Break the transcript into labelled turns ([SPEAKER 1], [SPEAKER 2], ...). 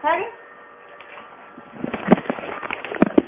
[SPEAKER 1] Sorry?